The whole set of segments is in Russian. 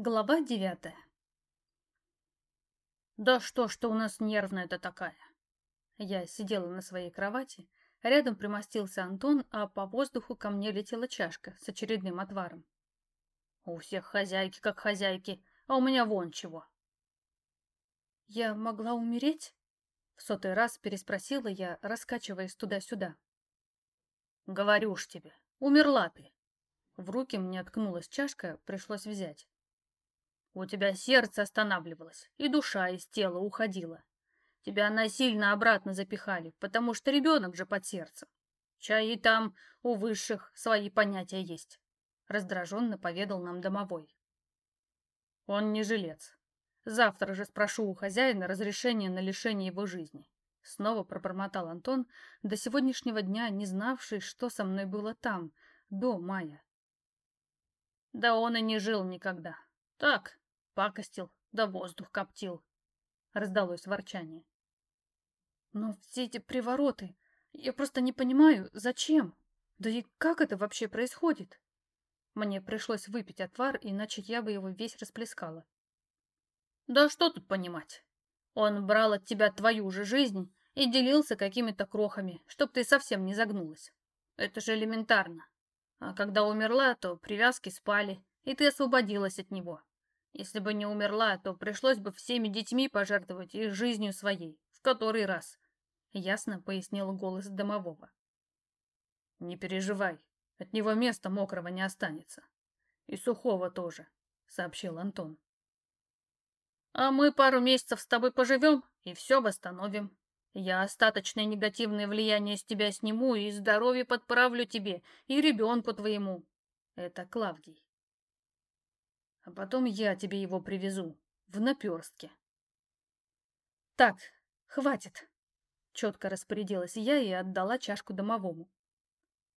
Глава девятая Да что ж ты у нас нервная-то такая? Я сидела на своей кровати, рядом примостился Антон, а по воздуху ко мне летела чашка с очередным отваром. У всех хозяйки как хозяйки, а у меня вон чего. Я могла умереть? В сотый раз переспросила я, раскачиваясь туда-сюда. Говорю ж тебе, умерла ты. В руки мне ткнулась чашка, пришлось взять. У тебя сердце останавливалось, и душа из тела уходила. Тебя насильно обратно запихали, потому что ребенок же под сердцем. Чай и там у высших свои понятия есть. Раздраженно поведал нам домовой. Он не жилец. Завтра же спрошу у хозяина разрешение на лишение его жизни. Снова пробормотал Антон, до сегодняшнего дня не знавший, что со мной было там, до мая. Да он и не жил никогда. Так, пакостил, да воздух коптил. Раздалось ворчание. Но все эти привороты, я просто не понимаю, зачем? Да и как это вообще происходит? Мне пришлось выпить отвар, иначе я бы его весь расплескала. Да что тут понимать? Он брал от тебя твою же жизнь и делился какими-то крохами, чтоб ты совсем не загнулась. Это же элементарно. А когда умерла, то привязки спали, и ты освободилась от него. Если бы не умерла, то пришлось бы всеми детьми пожертвовать и жизнью своей. В который раз? Ясно пояснил голос домового. Не переживай, от него места мокрого не останется. И сухого тоже, сообщил Антон. А мы пару месяцев с тобой поживем и все восстановим. Я остаточное негативное влияние с тебя сниму и здоровье подправлю тебе, и ребенку твоему. Это Клавдий а потом я тебе его привезу в наперстке. Так, хватит, четко распорядилась я и отдала чашку домовому.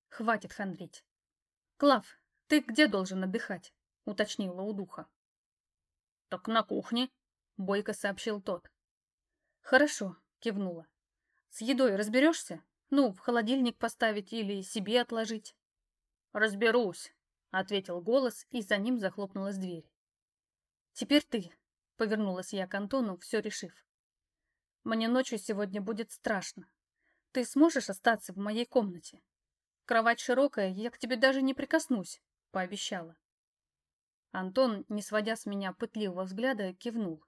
Хватит хандрить. Клав, ты где должен отдыхать? уточнила у духа. Так на кухне, бойко сообщил тот. Хорошо, кивнула. С едой разберешься? Ну, в холодильник поставить или себе отложить? Разберусь, — ответил голос, и за ним захлопнулась дверь. «Теперь ты», — повернулась я к Антону, все решив. «Мне ночью сегодня будет страшно. Ты сможешь остаться в моей комнате? Кровать широкая, я к тебе даже не прикоснусь», — пообещала. Антон, не сводя с меня пытливого взгляда, кивнул.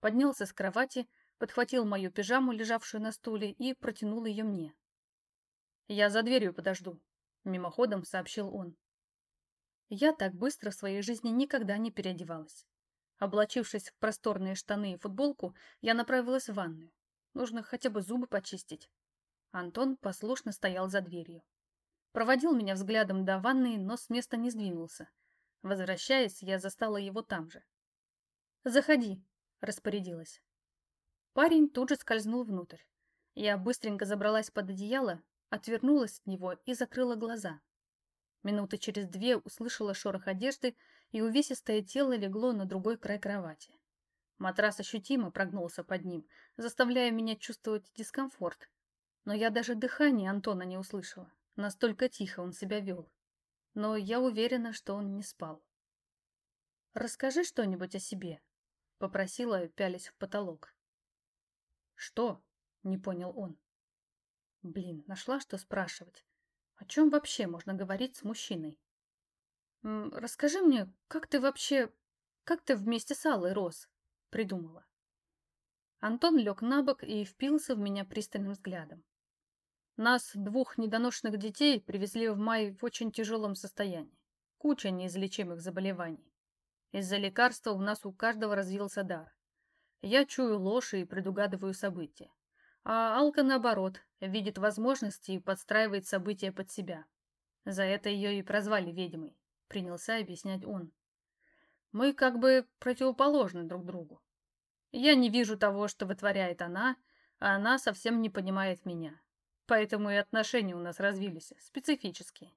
Поднялся с кровати, подхватил мою пижаму, лежавшую на стуле, и протянул ее мне. «Я за дверью подожду», — мимоходом сообщил он. Я так быстро в своей жизни никогда не переодевалась. Облачившись в просторные штаны и футболку, я направилась в ванную. Нужно хотя бы зубы почистить. Антон послушно стоял за дверью. Проводил меня взглядом до ванной, но с места не сдвинулся. Возвращаясь, я застала его там же. «Заходи», — распорядилась. Парень тут же скользнул внутрь. Я быстренько забралась под одеяло, отвернулась от него и закрыла глаза. Минуты через две услышала шорох одежды, и увесистое тело легло на другой край кровати. Матрас ощутимо прогнулся под ним, заставляя меня чувствовать дискомфорт. Но я даже дыхание Антона не услышала. Настолько тихо он себя вел. Но я уверена, что он не спал. «Расскажи что-нибудь о себе», — попросила, пялясь в потолок. «Что?» — не понял он. Блин, нашла, что спрашивать. О чем вообще можно говорить с мужчиной? «Расскажи мне, как ты вообще... Как ты вместе с Аллой рос?» Придумала. Антон лег на бок и впился в меня пристальным взглядом. Нас, двух недоношенных детей, привезли в мае в очень тяжелом состоянии. Куча неизлечимых заболеваний. Из-за лекарства у нас у каждого развился дар. Я чую ложь и предугадываю события. А Алка, наоборот, видит возможности и подстраивает события под себя. За это ее и прозвали ведьмой, принялся объяснять он. Мы как бы противоположны друг другу. Я не вижу того, что вытворяет она, а она совсем не понимает меня. Поэтому и отношения у нас развились, специфические.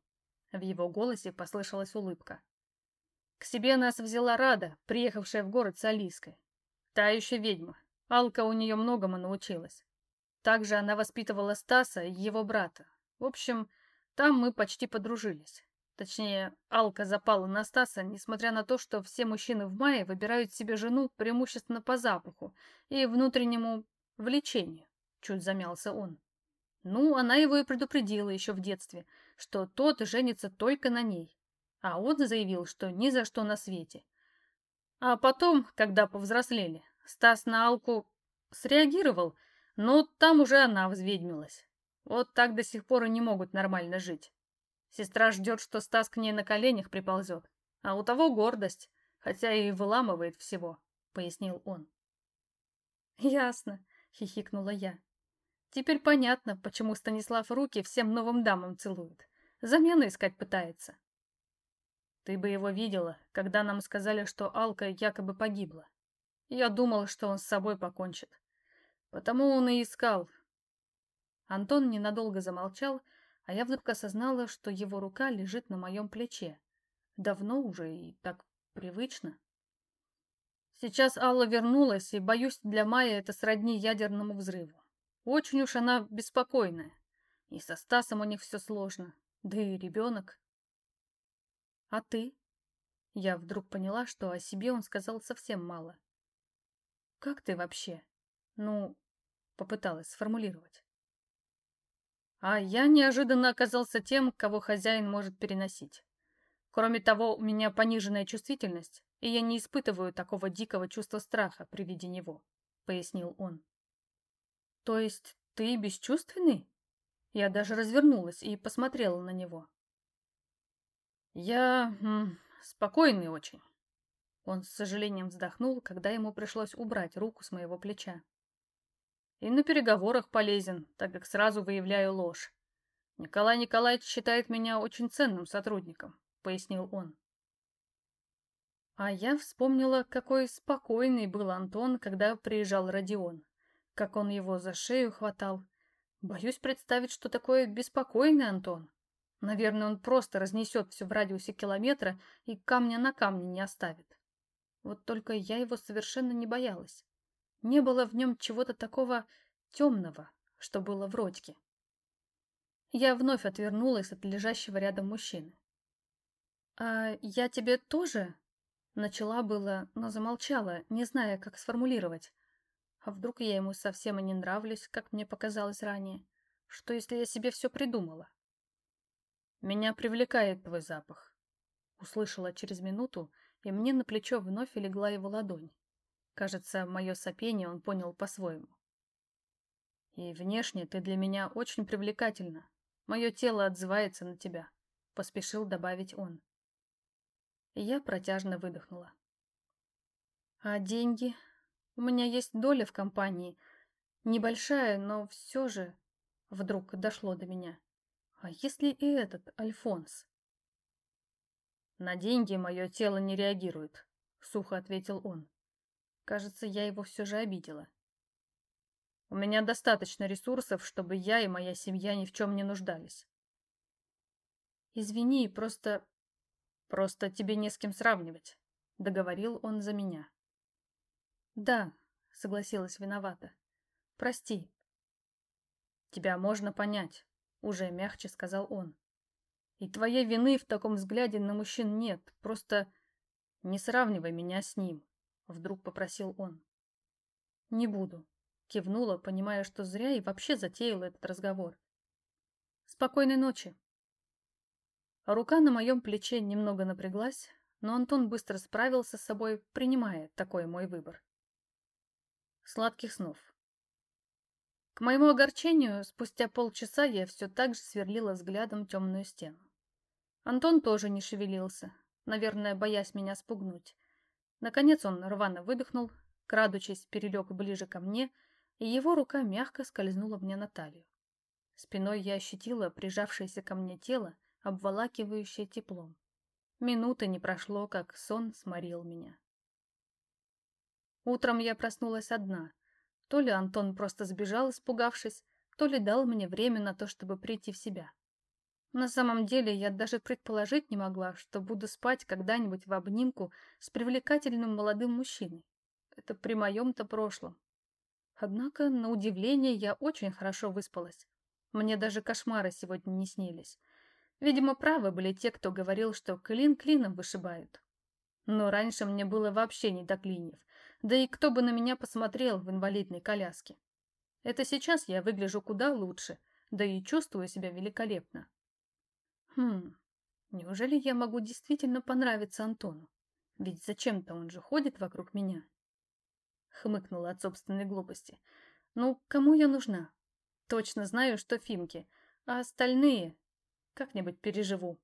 В его голосе послышалась улыбка. К себе нас взяла Рада, приехавшая в город с Алиской. Та еще ведьма. Алка у нее многому научилась. Также она воспитывала Стаса и его брата. В общем, там мы почти подружились. Точнее, Алка запала на Стаса, несмотря на то, что все мужчины в мае выбирают себе жену преимущественно по запаху и внутреннему влечению. Чуть замялся он. Ну, она его и предупредила еще в детстве, что тот женится только на ней. А он заявил, что ни за что на свете. А потом, когда повзрослели, Стас на Алку среагировал, но там уже она взведьмилась. Вот так до сих пор и не могут нормально жить. Сестра ждет, что Стас к ней на коленях приползет, а у того гордость, хотя и выламывает всего, — пояснил он. «Ясно», — хихикнула я. «Теперь понятно, почему Станислав руки всем новым дамам целует. Замену искать пытается». «Ты бы его видела, когда нам сказали, что Алка якобы погибла. Я думал, что он с собой покончит. Потому он и искал». Антон ненадолго замолчал, — а я вдруг осознала, что его рука лежит на моем плече. Давно уже и так привычно. Сейчас Алла вернулась, и, боюсь, для Майи это сродни ядерному взрыву. Очень уж она беспокойная. И со Стасом у них все сложно. Да и ребенок. А ты? Я вдруг поняла, что о себе он сказал совсем мало. Как ты вообще? Ну, попыталась сформулировать. А я неожиданно оказался тем, кого хозяин может переносить. Кроме того, у меня пониженная чувствительность, и я не испытываю такого дикого чувства страха при виде него», — пояснил он. «То есть ты бесчувственный?» Я даже развернулась и посмотрела на него. «Я... Спокойный очень». Он с сожалением вздохнул, когда ему пришлось убрать руку с моего плеча. И на переговорах полезен, так как сразу выявляю ложь. Николай Николаевич считает меня очень ценным сотрудником, пояснил он. А я вспомнила, какой спокойный был Антон, когда приезжал Родион. Как он его за шею хватал. Боюсь представить, что такое беспокойный Антон. Наверное, он просто разнесет все в радиусе километра и камня на камне не оставит. Вот только я его совершенно не боялась. Не было в нем чего-то такого темного, что было в Родьке. Я вновь отвернулась от лежащего рядом мужчины. «А я тебе тоже?» Начала было, но замолчала, не зная, как сформулировать. А вдруг я ему совсем и не нравлюсь, как мне показалось ранее? Что, если я себе все придумала? «Меня привлекает твой запах», — услышала через минуту, и мне на плечо вновь легла его ладонь. Кажется, мое сопение он понял по-своему. И внешне ты для меня очень привлекательна. Мое тело отзывается на тебя, — поспешил добавить он. Я протяжно выдохнула. А деньги? У меня есть доля в компании. Небольшая, но все же... Вдруг дошло до меня. А если и этот Альфонс? На деньги мое тело не реагирует, — сухо ответил он. Кажется, я его все же обидела. У меня достаточно ресурсов, чтобы я и моя семья ни в чем не нуждались. Извини, просто... Просто тебе не с кем сравнивать, — договорил он за меня. Да, согласилась виновата. Прости. Тебя можно понять, уже мягче сказал он. И твоей вины в таком взгляде на мужчин нет, просто не сравнивай меня с ним. Вдруг попросил он. «Не буду», — кивнула, понимая, что зря и вообще затеяла этот разговор. «Спокойной ночи». Рука на моем плече немного напряглась, но Антон быстро справился с собой, принимая такой мой выбор. Сладких снов. К моему огорчению, спустя полчаса я все так же сверлила взглядом темную стену. Антон тоже не шевелился, наверное, боясь меня спугнуть. Наконец он рвано выдохнул, крадучись, перелег ближе ко мне, и его рука мягко скользнула мне на талию. Спиной я ощутила прижавшееся ко мне тело, обволакивающее теплом. Минуты не прошло, как сон сморил меня. Утром я проснулась одна. То ли Антон просто сбежал, испугавшись, то ли дал мне время на то, чтобы прийти в себя. На самом деле я даже предположить не могла, что буду спать когда-нибудь в обнимку с привлекательным молодым мужчиной. Это при моем-то прошлом. Однако, на удивление, я очень хорошо выспалась. Мне даже кошмары сегодня не снились. Видимо, правы были те, кто говорил, что клин клином вышибают. Но раньше мне было вообще не до клиньев, да и кто бы на меня посмотрел в инвалидной коляске. Это сейчас я выгляжу куда лучше, да и чувствую себя великолепно. Хм, неужели я могу действительно понравиться Антону? Ведь зачем-то он же ходит вокруг меня. Хмыкнула от собственной глупости. Ну, кому я нужна? Точно знаю, что Фимки, а остальные как-нибудь переживу.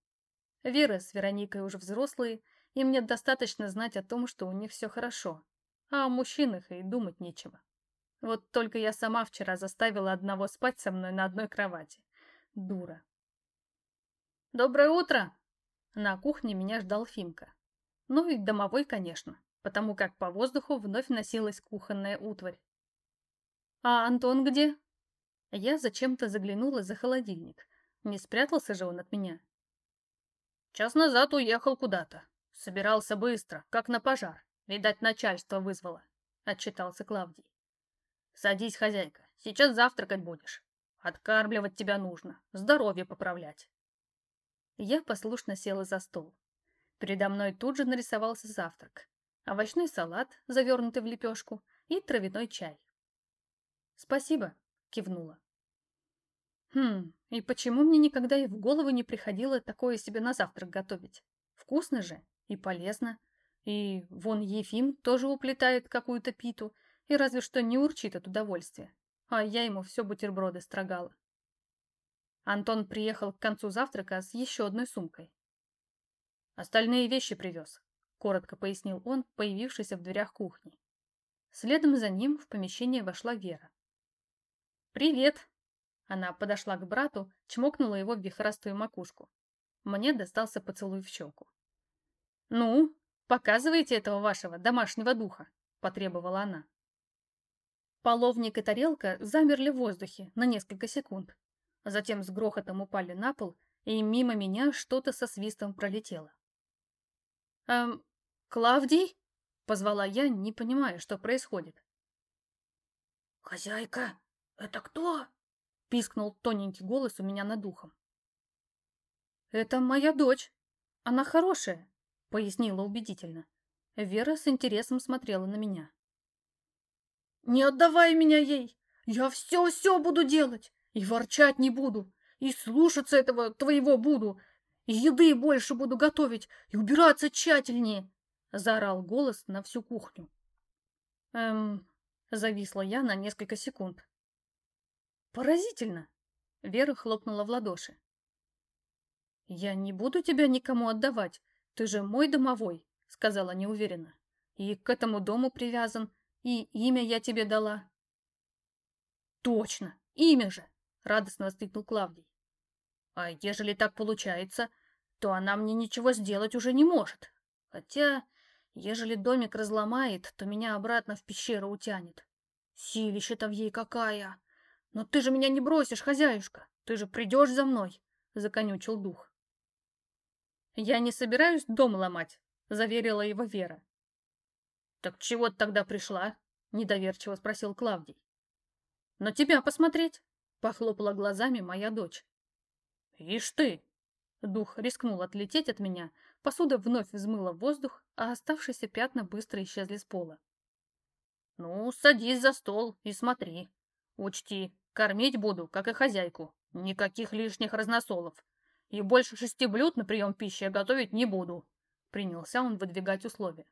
Вера с Вероникой уже взрослые, и мне достаточно знать о том, что у них все хорошо. А о мужчинах и думать нечего. Вот только я сама вчера заставила одного спать со мной на одной кровати. Дура. «Доброе утро!» На кухне меня ждал Фимка. Ну и домовой, конечно, потому как по воздуху вновь носилась кухонная утварь. «А Антон где?» Я зачем-то заглянула за холодильник. Не спрятался же он от меня. Час назад уехал куда-то. Собирался быстро, как на пожар. Видать, начальство вызвало, — отчитался Клавдий. Садись, хозяйка, сейчас завтракать будешь. Откармливать тебя нужно, здоровье поправлять. Я послушно села за стол. Передо мной тут же нарисовался завтрак. Овощной салат, завернутый в лепешку, и травяной чай. «Спасибо», — кивнула. Хм, и почему мне никогда и в голову не приходило такое себе на завтрак готовить? Вкусно же и полезно. И вон Ефим тоже уплетает какую-то питу и разве что не урчит от удовольствия. А я ему все бутерброды строгала. Антон приехал к концу завтрака с еще одной сумкой. «Остальные вещи привез», — коротко пояснил он, появившийся в дверях кухни. Следом за ним в помещение вошла Вера. «Привет!» Она подошла к брату, чмокнула его в вихрастую макушку. Мне достался поцелуй в щеку. «Ну, показывайте этого вашего домашнего духа», — потребовала она. Половник и тарелка замерли в воздухе на несколько секунд. Затем с грохотом упали на пол, и мимо меня что-то со свистом пролетело. «Эм, Клавдий?» — позвала я, не понимая, что происходит. «Хозяйка, это кто?» пискнул тоненький голос у меня над ухом. «Это моя дочь. Она хорошая», — пояснила убедительно. Вера с интересом смотрела на меня. «Не отдавай меня ей! Я все-все буду делать! И ворчать не буду, и слушаться этого твоего буду, и еды больше буду готовить, и убираться тщательнее!» — заорал голос на всю кухню. «Эм...» — зависла я на несколько секунд. Поразительно. Вера хлопнула в ладоши. Я не буду тебя никому отдавать. Ты же мой домовой, сказала неуверенно. И к этому дому привязан, и имя я тебе дала. Точно, имя же, радостно воскликнул Клавдий. А ежели так получается, то она мне ничего сделать уже не может. Хотя, ежели домик разломает, то меня обратно в пещеру утянет. Силища-то в ей какая! «Но ты же меня не бросишь, хозяюшка! Ты же придешь за мной!» — законючил дух. «Я не собираюсь дом ломать», — заверила его Вера. «Так чего ты тогда пришла?» — недоверчиво спросил Клавдий. «На тебя посмотреть», — похлопала глазами моя дочь. «Ишь ты!» Дух рискнул отлететь от меня, посуда вновь взмыла в воздух, а оставшиеся пятна быстро исчезли с пола. «Ну, садись за стол и смотри. Учти, Кормить буду, как и хозяйку. Никаких лишних разносолов. И больше шести блюд на прием пищи я готовить не буду. Принялся он выдвигать условия.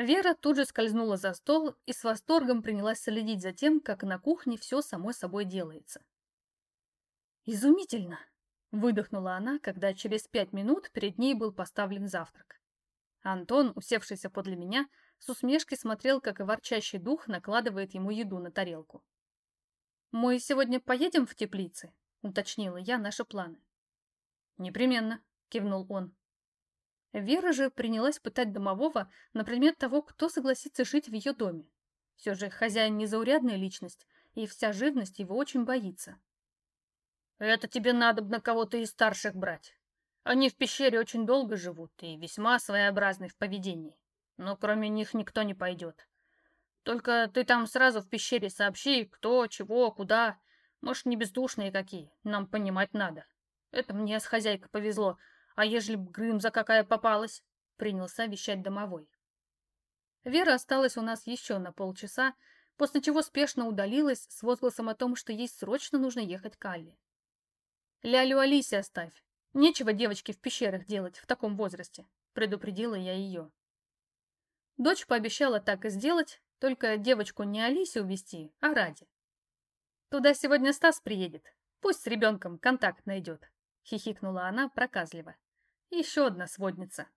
Вера тут же скользнула за стол и с восторгом принялась следить за тем, как на кухне все само собой делается. «Изумительно!» — выдохнула она, когда через пять минут перед ней был поставлен завтрак. Антон, усевшийся подле меня, с усмешкой смотрел, как и ворчащий дух накладывает ему еду на тарелку. «Мы сегодня поедем в теплицы?» — уточнила я наши планы. «Непременно», — кивнул он. Вера же принялась пытать домового на предмет того, кто согласится жить в ее доме. Все же хозяин незаурядная личность, и вся живность его очень боится. «Это тебе надо на кого-то из старших брать. Они в пещере очень долго живут и весьма своеобразны в поведении. Но кроме них никто не пойдет. Только ты там сразу в пещере сообщи, кто, чего, куда. Может, не бездушные какие, нам понимать надо. Это мне с хозяйкой повезло. А ежели б Грымза какая попалась? Принялся вещать домовой. Вера осталась у нас еще на полчаса, после чего спешно удалилась с возгласом о том, что ей срочно нужно ехать к Алле. «Лялю Алисе оставь. Нечего девочке в пещерах делать в таком возрасте», — предупредила я ее. Дочь пообещала так и сделать, только девочку не Алисе увезти, а Ради. Туда сегодня Стас приедет. Пусть с ребенком контакт найдет, хихикнула она проказливо. Еще одна сводница.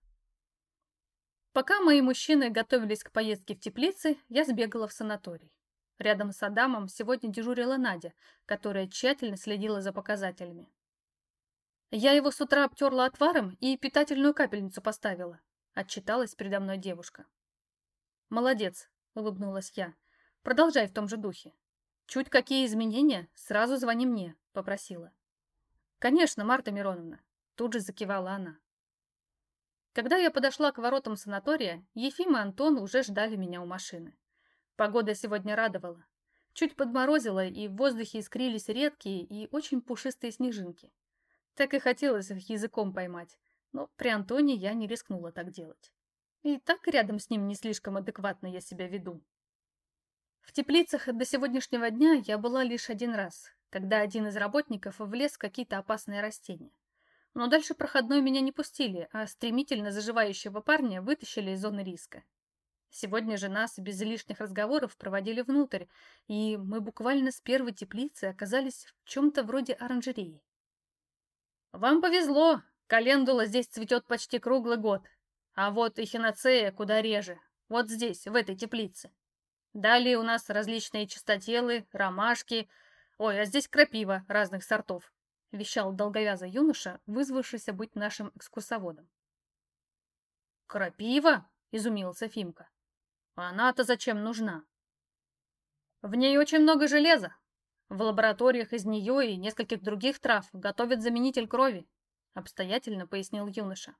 Пока мои мужчины готовились к поездке в теплицы, я сбегала в санаторий. Рядом с Адамом сегодня дежурила Надя, которая тщательно следила за показателями. Я его с утра обтерла отваром и питательную капельницу поставила, отчиталась передо мной девушка. «Молодец», — улыбнулась я. «Продолжай в том же духе. Чуть какие изменения, сразу звони мне», — попросила. «Конечно, Марта Мироновна», — тут же закивала она. Когда я подошла к воротам санатория, Ефим и Антон уже ждали меня у машины. Погода сегодня радовала. Чуть подморозило, и в воздухе искрились редкие и очень пушистые снежинки. Так и хотелось их языком поймать, но при Антоне я не рискнула так делать. И так рядом с ним не слишком адекватно я себя веду. В теплицах до сегодняшнего дня я была лишь один раз, когда один из работников влез в какие-то опасные растения. Но дальше проходной меня не пустили, а стремительно заживающего парня вытащили из зоны риска. Сегодня же нас без лишних разговоров проводили внутрь, и мы буквально с первой теплицы оказались в чем-то вроде оранжереи. «Вам повезло, календула здесь цветет почти круглый год», а вот эхиноцея куда реже. Вот здесь, в этой теплице. Далее у нас различные чистотелы, ромашки. Ой, а здесь крапива разных сортов. Вещал долговязый юноша, вызвавшийся быть нашим экскурсоводом. «Крапива?» — изумился Фимка. «Она-то зачем нужна?» «В ней очень много железа. В лабораториях из нее и нескольких других трав готовят заменитель крови», — обстоятельно пояснил юноша.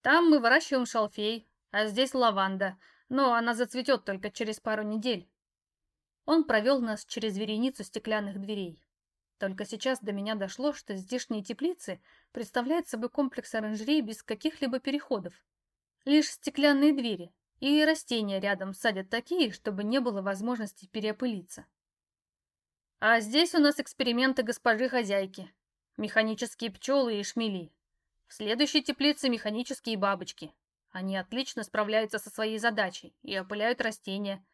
Там мы выращиваем шалфей, а здесь лаванда, но она зацветет только через пару недель. Он провел нас через вереницу стеклянных дверей. Только сейчас до меня дошло, что здешние теплицы представляют собой комплекс оранжерей без каких-либо переходов. Лишь стеклянные двери, и растения рядом садят такие, чтобы не было возможности переопылиться. А здесь у нас эксперименты госпожи хозяйки. Механические пчелы и шмели. В следующей теплице механические бабочки. Они отлично справляются со своей задачей и опыляют растения.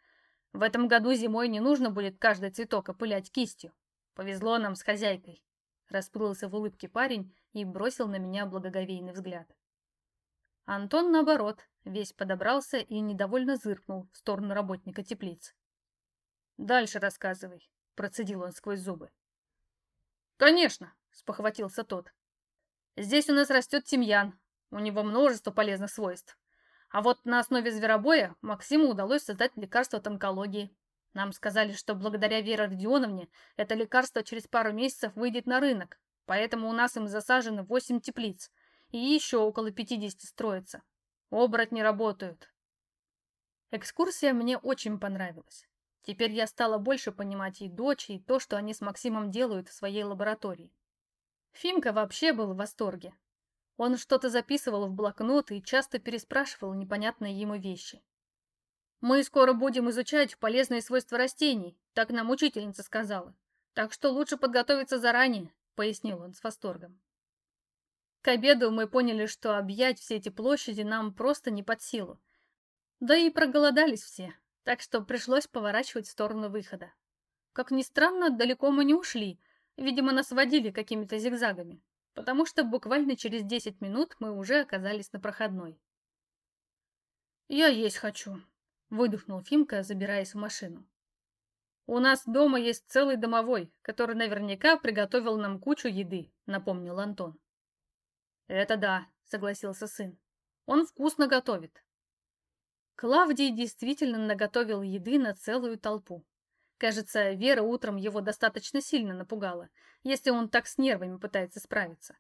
В этом году зимой не нужно будет каждый цветок опылять кистью. Повезло нам с хозяйкой. Расплылся в улыбке парень и бросил на меня благоговейный взгляд. Антон, наоборот, весь подобрался и недовольно зыркнул в сторону работника теплиц. «Дальше рассказывай», — процедил он сквозь зубы. «Конечно», — спохватился тот. Здесь у нас растет тимьян. У него множество полезных свойств. А вот на основе зверобоя Максиму удалось создать лекарство от онкологии. Нам сказали, что благодаря Вере Родионовне это лекарство через пару месяцев выйдет на рынок, поэтому у нас им засажено 8 теплиц, и еще около 50 строится. Оборотни работают. Экскурсия мне очень понравилась. Теперь я стала больше понимать и дочь, и то, что они с Максимом делают в своей лаборатории. Фимка вообще был в восторге. Он что-то записывал в блокнот и часто переспрашивал непонятные ему вещи. «Мы скоро будем изучать полезные свойства растений», так нам учительница сказала. «Так что лучше подготовиться заранее», — пояснил он с восторгом. К обеду мы поняли, что объять все эти площади нам просто не под силу. Да и проголодались все, так что пришлось поворачивать в сторону выхода. Как ни странно, далеко мы не ушли, Видимо, нас водили какими-то зигзагами, потому что буквально через 10 минут мы уже оказались на проходной. «Я есть хочу», — выдохнул Фимка, забираясь в машину. «У нас дома есть целый домовой, который наверняка приготовил нам кучу еды», — напомнил Антон. «Это да», — согласился сын. «Он вкусно готовит». Клавдий действительно наготовил еды на целую толпу. Кажется, Вера утром его достаточно сильно напугала, если он так с нервами пытается справиться.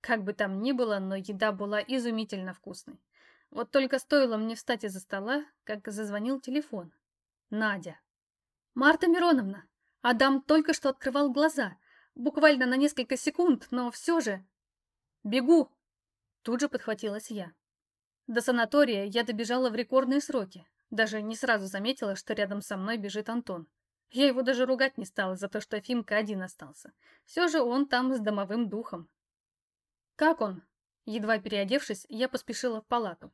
Как бы там ни было, но еда была изумительно вкусной. Вот только стоило мне встать из-за стола, как зазвонил телефон. Надя. «Марта Мироновна, Адам только что открывал глаза. Буквально на несколько секунд, но все же... Бегу! Тут же подхватилась я. До санатория я добежала в рекордные сроки. Даже не сразу заметила, что рядом со мной бежит Антон. Я его даже ругать не стала за то, что Фимка один остался. Все же он там с домовым духом. «Как он?» Едва переодевшись, я поспешила в палату.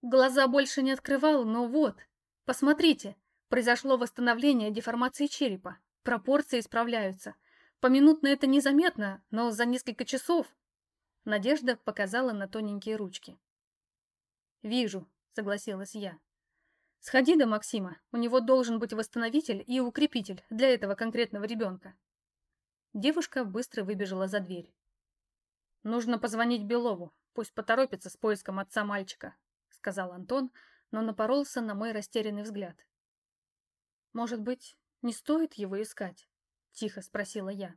Глаза больше не открывал, но вот, посмотрите, произошло восстановление деформации черепа. Пропорции исправляются. Поминутно это незаметно, но за несколько часов... Надежда показала на тоненькие ручки. «Вижу», — согласилась я. Сходи до Максима, у него должен быть восстановитель и укрепитель для этого конкретного ребенка. Девушка быстро выбежала за дверь. Нужно позвонить Белову, пусть поторопится с поиском отца мальчика, сказал Антон, но напоролся на мой растерянный взгляд. Может быть, не стоит его искать? Тихо спросила я.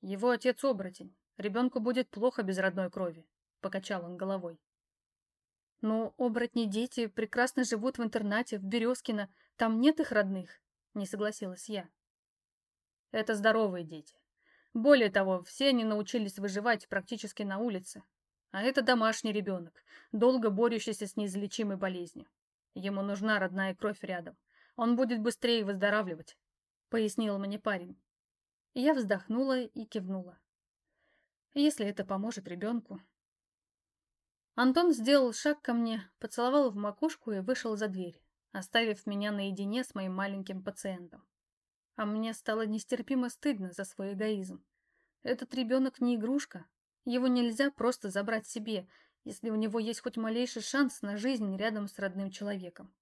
Его отец оборотень. Ребенку будет плохо без родной крови, покачал он головой. Но оборотни-дети прекрасно живут в интернате в Березкино, там нет их родных, не согласилась я. Это здоровые дети. Более того, все они научились выживать практически на улице. А это домашний ребенок, долго борющийся с неизлечимой болезнью. Ему нужна родная кровь рядом. Он будет быстрее выздоравливать, пояснил мне парень. Я вздохнула и кивнула. Если это поможет ребенку, Антон сделал шаг ко мне, поцеловал в макушку и вышел за дверь, оставив меня наедине с моим маленьким пациентом. А мне стало нестерпимо стыдно за свой эгоизм. Этот ребенок не игрушка. Его нельзя просто забрать себе, если у него есть хоть малейший шанс на жизнь рядом с родным человеком.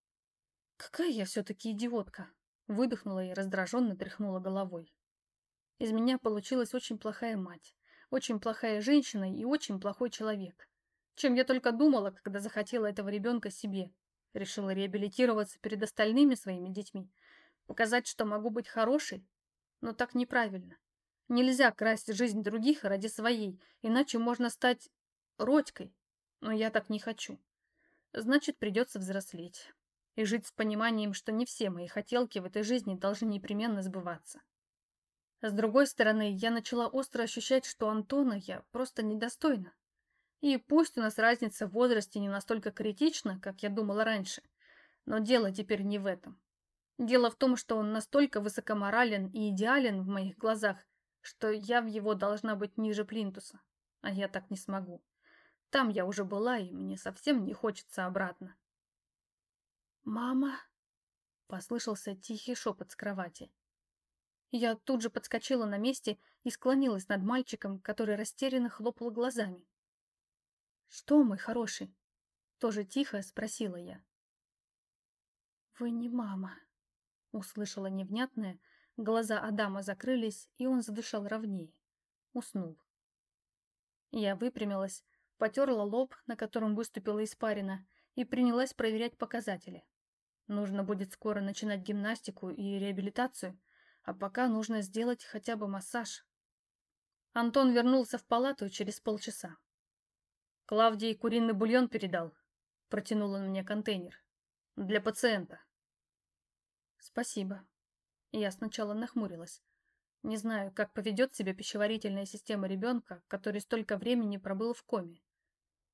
Какая я все-таки идиотка! Выдохнула и раздраженно тряхнула головой. Из меня получилась очень плохая мать, очень плохая женщина и очень плохой человек. Чем я только думала, когда захотела этого ребенка себе. Решила реабилитироваться перед остальными своими детьми. Показать, что могу быть хорошей. Но так неправильно. Нельзя красть жизнь других ради своей, иначе можно стать родькой. Но я так не хочу. Значит, придется взрослеть. И жить с пониманием, что не все мои хотелки в этой жизни должны непременно сбываться. С другой стороны, я начала остро ощущать, что Антона я просто недостойна. И пусть у нас разница в возрасте не настолько критична, как я думала раньше, но дело теперь не в этом. Дело в том, что он настолько высокоморален и идеален в моих глазах, что я в его должна быть ниже плинтуса, а я так не смогу. Там я уже была, и мне совсем не хочется обратно. «Мама!» — послышался тихий шепот с кровати. Я тут же подскочила на месте и склонилась над мальчиком, который растерянно хлопал глазами. «Что, мой хороший?» Тоже тихо спросила я. «Вы не мама», — услышала невнятное. Глаза Адама закрылись, и он задышал ровнее. Уснул. Я выпрямилась, потерла лоб, на котором выступила испарина, и принялась проверять показатели. Нужно будет скоро начинать гимнастику и реабилитацию, а пока нужно сделать хотя бы массаж. Антон вернулся в палату через полчаса. Клавдии куриный бульон передал. Протянул он мне контейнер. Для пациента. Спасибо. Я сначала нахмурилась. Не знаю, как поведет себя пищеварительная система ребенка, который столько времени пробыл в коме.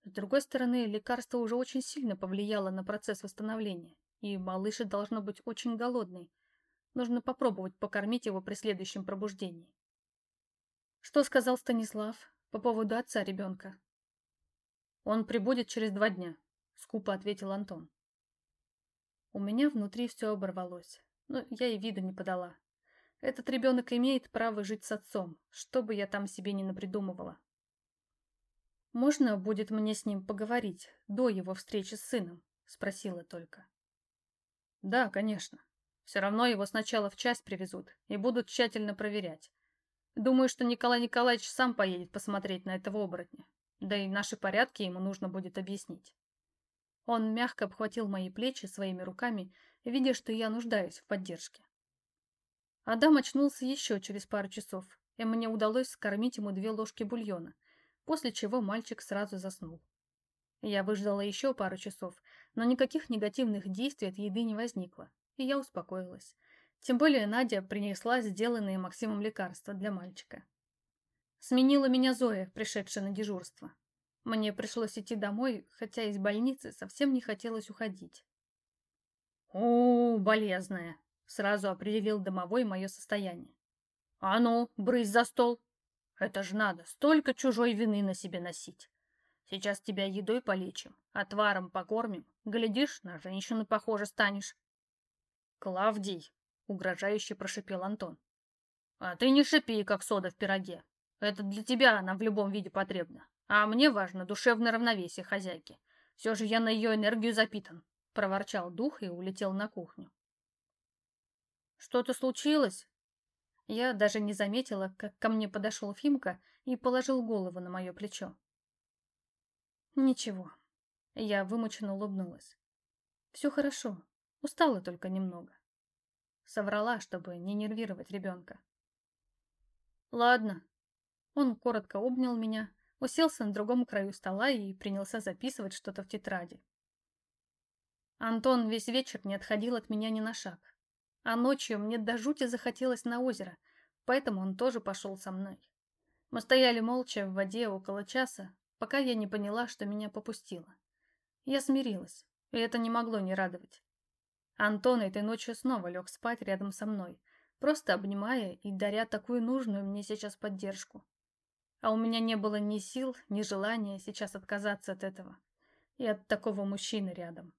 С другой стороны, лекарство уже очень сильно повлияло на процесс восстановления, и малыш должно быть очень голодный. Нужно попробовать покормить его при следующем пробуждении. Что сказал Станислав по поводу отца ребенка? «Он прибудет через два дня», — скупо ответил Антон. У меня внутри все оборвалось, но я и вида не подала. Этот ребенок имеет право жить с отцом, что бы я там себе не напридумывала. «Можно будет мне с ним поговорить до его встречи с сыном?» — спросила только. «Да, конечно. Все равно его сначала в часть привезут и будут тщательно проверять. Думаю, что Николай Николаевич сам поедет посмотреть на этого оборотня. Да и наши порядки ему нужно будет объяснить. Он мягко обхватил мои плечи своими руками, видя, что я нуждаюсь в поддержке. Адам очнулся еще через пару часов, и мне удалось скормить ему две ложки бульона, после чего мальчик сразу заснул. Я выждала еще пару часов, но никаких негативных действий от еды не возникло, и я успокоилась. Тем более Надя принесла сделанные Максимом лекарства для мальчика. Сменила меня Зоя, пришедшая на дежурство. Мне пришлось идти домой, хотя из больницы совсем не хотелось уходить. «О, болезная!» — сразу определил домовой мое состояние. «А ну, брысь за стол! Это ж надо, столько чужой вины на себе носить. Сейчас тебя едой полечим, отваром покормим, глядишь, на женщину похоже станешь». «Клавдий!» — угрожающе прошипел Антон. «А ты не шипи, как сода в пироге. Это для тебя она в любом виде потребна. А мне важно душевное равновесие хозяйки. Все же я на ее энергию запитан», — проворчал дух и улетел на кухню. «Что-то случилось?» Я даже не заметила, как ко мне подошел Фимка и положил голову на мое плечо. «Ничего». Я вымученно улыбнулась. «Все хорошо. Устала только немного». Соврала, чтобы не нервировать ребенка. «Ладно». Он коротко обнял меня, уселся на другом краю стола и принялся записывать что-то в тетради. Антон весь вечер не отходил от меня ни на шаг. А ночью мне до жути захотелось на озеро, поэтому он тоже пошел со мной. Мы стояли молча в воде около часа, пока я не поняла, что меня попустило. Я смирилась, и это не могло не радовать. Антон этой ночью снова лег спать рядом со мной, просто обнимая и даря такую нужную мне сейчас поддержку. А у меня не было ни сил, ни желания сейчас отказаться от этого. И от такого мужчины рядом.